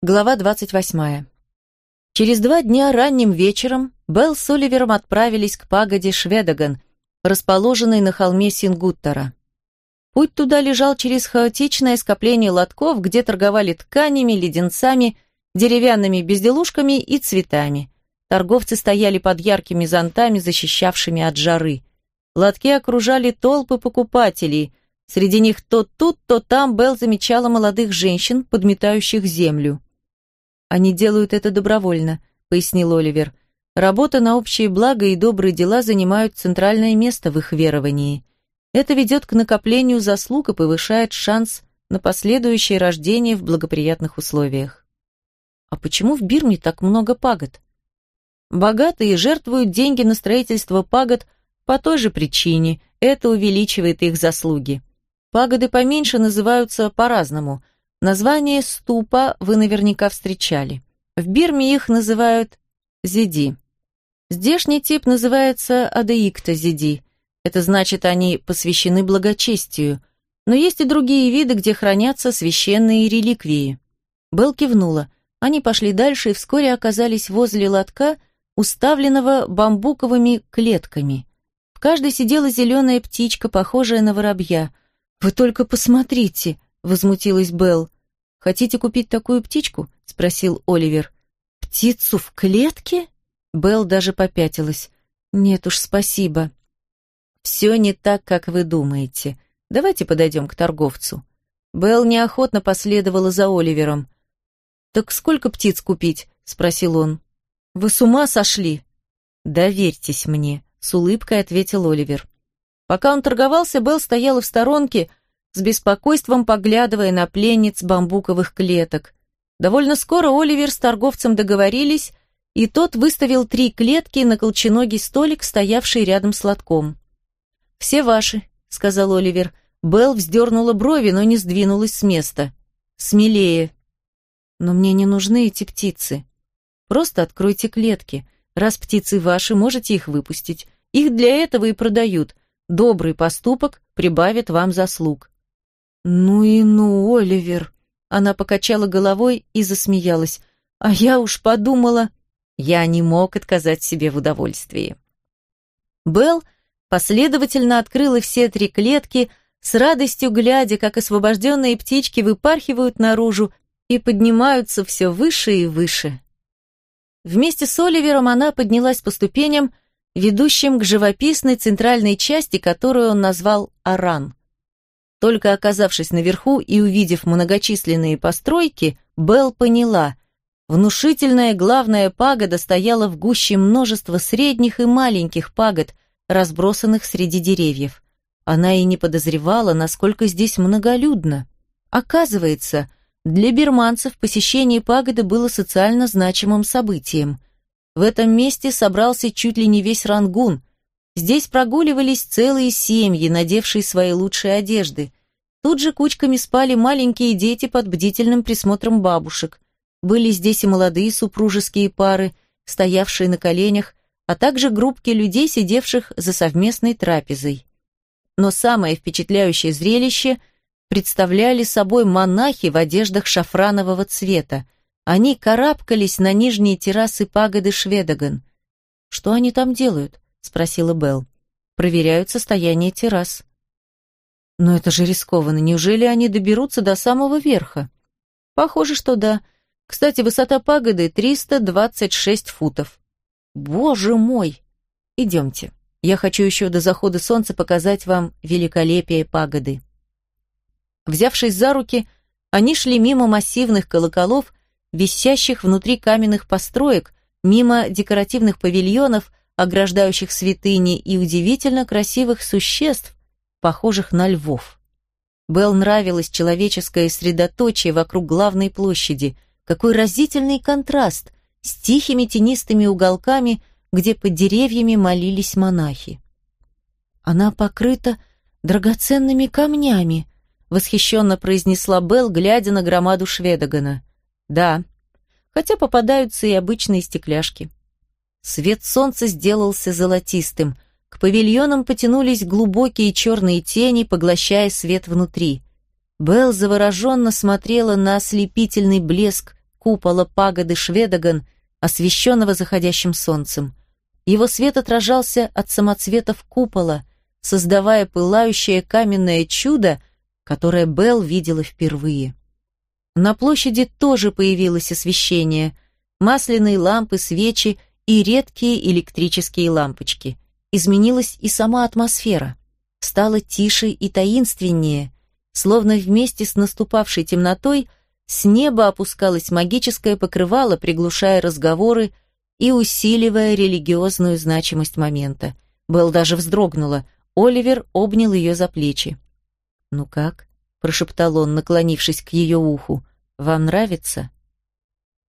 Глава 28. Через два дня ранним вечером Белл с Оливером отправились к пагоде Шведоган, расположенной на холме Сингуттера. Путь туда лежал через хаотичное скопление лотков, где торговали тканями, леденцами, деревянными безделушками и цветами. Торговцы стояли под яркими зонтами, защищавшими от жары. Лотки окружали толпы покупателей. Среди них то тут, то там Белл замечала молодых женщин, подметающих землю. «Они делают это добровольно», — пояснил Оливер. «Работа на общее благо и добрые дела занимают центральное место в их веровании. Это ведет к накоплению заслуг и повышает шанс на последующее рождение в благоприятных условиях». «А почему в Бирме так много пагод?» «Богатые жертвуют деньги на строительство пагод по той же причине, это увеличивает их заслуги. Пагоды поменьше называются по-разному — Название ступа вы наверняка встречали. В Бирме их называют зиди. Здешний тип называется адеикта зиди. Это значит, они посвящены благочестию. Но есть и другие виды, где хранятся священные реликвии. Белл кивнула. Они пошли дальше и вскоре оказались возле лотка, уставленного бамбуковыми клетками. В каждой сидела зеленая птичка, похожая на воробья. «Вы только посмотрите!» — возмутилась Белл. «Хотите купить такую птичку?» — спросил Оливер. «Птицу в клетке?» Белл даже попятилась. «Нет уж, спасибо». «Все не так, как вы думаете. Давайте подойдем к торговцу». Белл неохотно последовала за Оливером. «Так сколько птиц купить?» — спросил он. «Вы с ума сошли?» «Доверьтесь мне», — с улыбкой ответил Оливер. Пока он торговался, Белл стояла в сторонке, с беспокойством поглядывая на пленниц бамбуковых клеток. Довольно скоро Оливер с торговцем договорились, и тот выставил три клетки на колченогий столик, стоявший рядом с лотком. «Все ваши», — сказал Оливер. Белл вздернула брови, но не сдвинулась с места. «Смелее». «Но мне не нужны эти птицы. Просто откройте клетки. Раз птицы ваши, можете их выпустить. Их для этого и продают. Добрый поступок прибавит вам заслуг». «Ну и ну, Оливер!» Она покачала головой и засмеялась. «А я уж подумала...» Я не мог отказать себе в удовольствии. Белл последовательно открыла все три клетки, с радостью глядя, как освобожденные птички выпархивают наружу и поднимаются все выше и выше. Вместе с Оливером она поднялась по ступеням, ведущим к живописной центральной части, которую он назвал Аран. Только оказавшись наверху и увидев многочисленные постройки, Белл поняла, внушительная главная пагода стояла в гуще множества средних и маленьких пагод, разбросанных среди деревьев. Она и не подозревала, насколько здесь многолюдно. Оказывается, для бирманцев посещение пагоды было социально значимым событием. В этом месте собрался чуть ли не весь Рангун, Здесь прогуливались целые семьи, надевшие свои лучшие одежды. Тут же кучками спали маленькие дети под бдительным присмотром бабушек. Были здесь и молодые супружеские пары, стоявшие на коленях, а также группки людей, сидевших за совместной трапезой. Но самое впечатляющее зрелище представляли собой монахи в одеждах шафранового цвета. Они карабкались на нижние террасы пагоды Шведоган. Что они там делают? — спросила Белл. «Проверяют состояние террас». «Но это же рискованно. Неужели они доберутся до самого верха?» «Похоже, что да. Кстати, высота пагоды 326 футов». «Боже мой! Идемте. Я хочу еще до захода солнца показать вам великолепие пагоды». Взявшись за руки, они шли мимо массивных колоколов, висящих внутри каменных построек, мимо декоративных павильонов, ограждающих святыни, и удивительно красивых существ, похожих на львов. Белл нравилось человеческое средоточие вокруг главной площади. Какой разительный контраст с тихими тенистыми уголками, где под деревьями молились монахи. Она покрыта драгоценными камнями, восхищенно произнесла Белл, глядя на громаду Шведогана. Да, хотя попадаются и обычные стекляшки. Свет солнца сделался золотистым. К павильонам потянулись глубокие черные тени, поглощая свет внутри. Белл завороженно смотрела на ослепительный блеск купола пагоды Шведоган, освещенного заходящим солнцем. Его свет отражался от самоцветов купола, создавая пылающее каменное чудо, которое Белл видела впервые. На площади тоже появилось освещение, масляные лампы, свечи и редкие электрические лампочки. Изменилась и сама атмосфера. Стало тише и таинственнее, словно вместе с наступавшей темнотой с неба опускалось магическое покрывало, приглушая разговоры и усиливая религиозную значимость момента. Белл даже вздрогнула. Оливер обнял ее за плечи. «Ну как?» — прошептал он, наклонившись к ее уху. «Вам нравится?»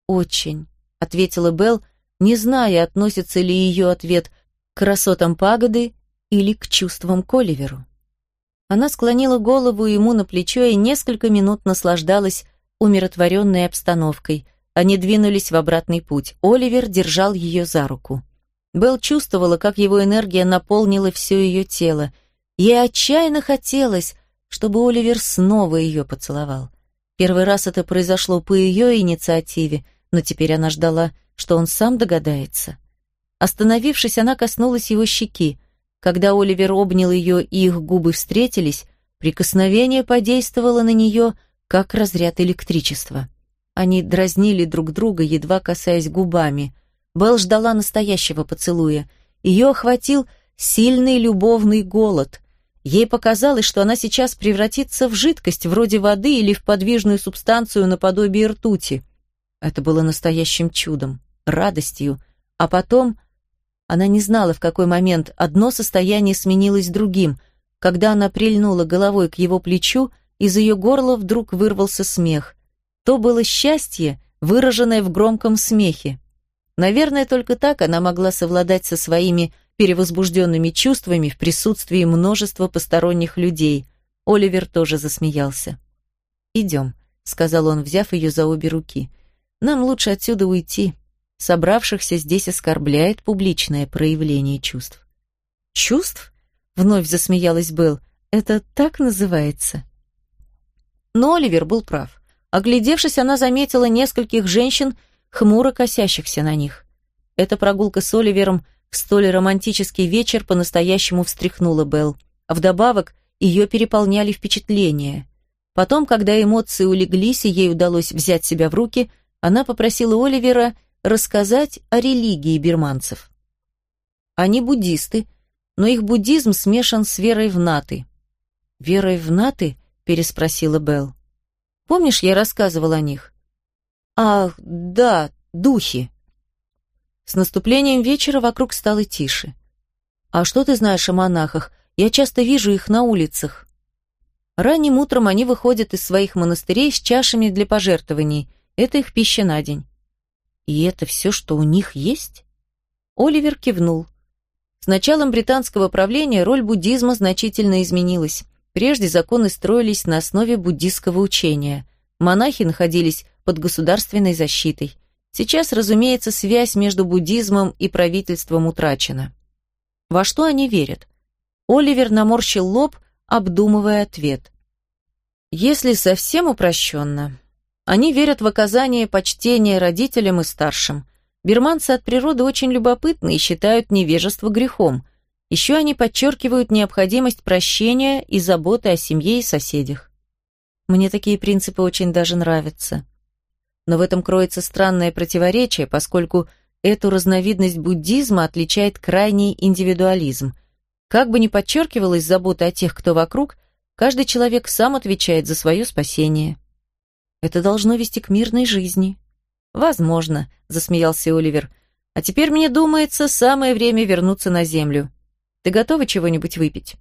«Очень», — ответила Белл, не зная, относится ли ее ответ к красотам пагоды или к чувствам к Оливеру. Она склонила голову ему на плечо и несколько минут наслаждалась умиротворенной обстановкой. Они двинулись в обратный путь. Оливер держал ее за руку. Белл чувствовала, как его энергия наполнила все ее тело. Ей отчаянно хотелось, чтобы Оливер снова ее поцеловал. Первый раз это произошло по ее инициативе, но теперь она ждала, что он сам догадается. Остановившись, она коснулась его щеки. Когда Оливер обнял ее и их губы встретились, прикосновение подействовало на нее, как разряд электричества. Они дразнили друг друга, едва касаясь губами. Белл ждала настоящего поцелуя. Ее охватил сильный любовный голод. Ей показалось, что она сейчас превратится в жидкость, вроде воды или в подвижную субстанцию наподобие ртути. Это было настоящим чудом, радостью. А потом она не знала, в какой момент одно состояние сменилось другим. Когда она прильнула головой к его плечу, из ее горла вдруг вырвался смех. То было счастье, выраженное в громком смехе. Наверное, только так она могла совладать со своими перевозбужденными чувствами в присутствии множества посторонних людей. Оливер тоже засмеялся. «Идем», — сказал он, взяв ее за обе руки. «Нам лучше отсюда уйти собравшихся здесь оскорбляет публичное проявление чувств. «Чувств?» — вновь засмеялась Белл. «Это так называется?» Но Оливер был прав. Оглядевшись, она заметила нескольких женщин, хмуро косящихся на них. Эта прогулка с Оливером в столь романтический вечер по-настоящему встряхнула Белл. А вдобавок ее переполняли впечатления. Потом, когда эмоции улеглись и ей удалось взять себя в руки, она попросила Оливера рассказать о религии бирманцев. Они буддисты, но их буддизм смешан с верой в наты. «Верой в наты?» – переспросила Белл. «Помнишь, я рассказывал о них?» «Ах, да, духи». С наступлением вечера вокруг стало тише. «А что ты знаешь о монахах? Я часто вижу их на улицах». Ранним утром они выходят из своих монастырей с чашами для пожертвований. Это их пища на день. И это все, что у них есть? Оливер кивнул. С началом британского правления роль буддизма значительно изменилась. Прежде законы строились на основе буддистского учения. Монахи находились под государственной защитой. Сейчас, разумеется, связь между буддизмом и правительством утрачена. Во что они верят? Оливер наморщил лоб, обдумывая ответ. Если совсем упрощенно, они верят в оказание почтения родителям и старшим. Бирманцы от природы очень любопытны и считают невежество грехом. Еще они подчеркивают необходимость прощения и заботы о семье и соседях. Мне такие принципы очень даже нравятся. Но в этом кроется странное противоречие, поскольку эту разновидность буддизма отличает крайний индивидуализм. Как бы ни подчеркивалась забота о тех, кто вокруг, каждый человек сам отвечает за свое спасение. Это должно вести к мирной жизни. Возможно, засмеялся Оливер. А теперь мне думается, самое время вернуться на землю. Ты готова чего-нибудь выпить?